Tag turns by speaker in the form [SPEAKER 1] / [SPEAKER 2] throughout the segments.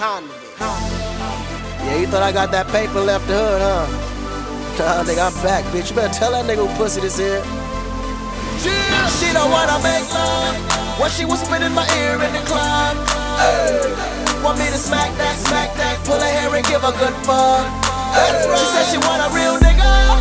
[SPEAKER 1] Yeah, you thought I got that paper left the hood, huh? Nah, nigga, I'm back, bitch. You better tell that nigga who pussy this is. She don't wanna make love when she was spitting my ear in the club. Hey. Want me to smack that, smack that, pull her hair and give her good fuck. That's right. She said she want a real nigga,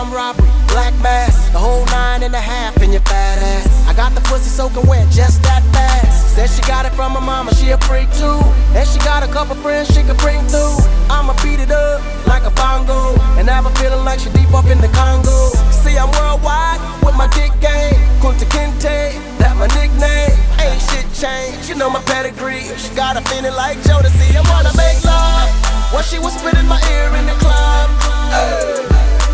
[SPEAKER 1] strong arm robbery, black mask, the whole nine and a half in your fat ass. I got the pussy soaking wet just that fast. Said she got it from her mama, she a freak too. And she got a couple friends she can bring through. I'ma beat it up like a bongo. And have her feeling like she deep up in the Congo. See, I'm worldwide with my dick game. Kunta Kinte, that my nickname. Ain't shit changed, you know my pedigree. She got a feeling like Jodeci. I wanna make love. While she was spitting my ear in the club. Ay.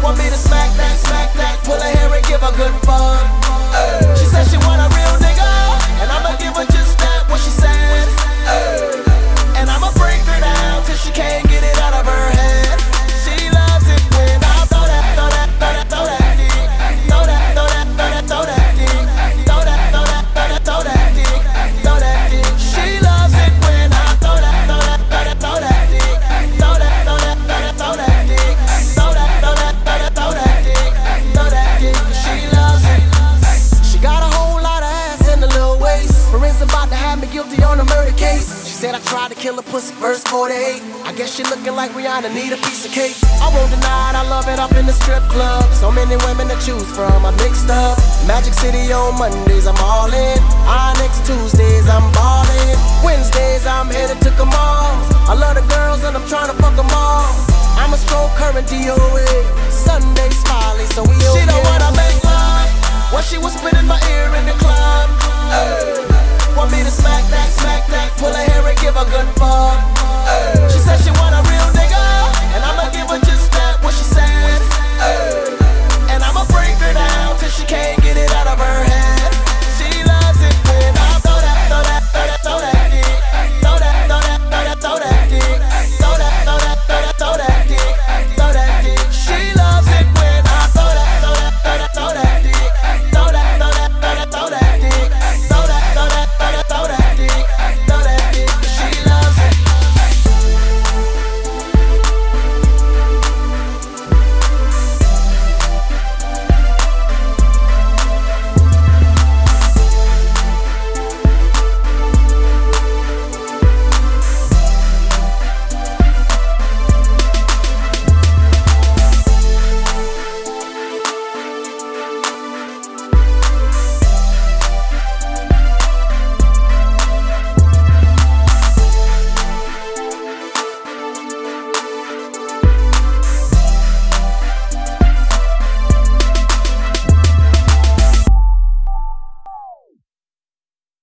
[SPEAKER 1] Want me to smack that, smack that, pull her hair and give her good fuck. Said I tried to kill a pussy, verse 48. I guess she looking like Rihanna, need a piece of cake. I won't deny it, I love it up in the strip club. So many women to choose from, I mixed up. Magic City on Mondays, I'm all in. Ballin'.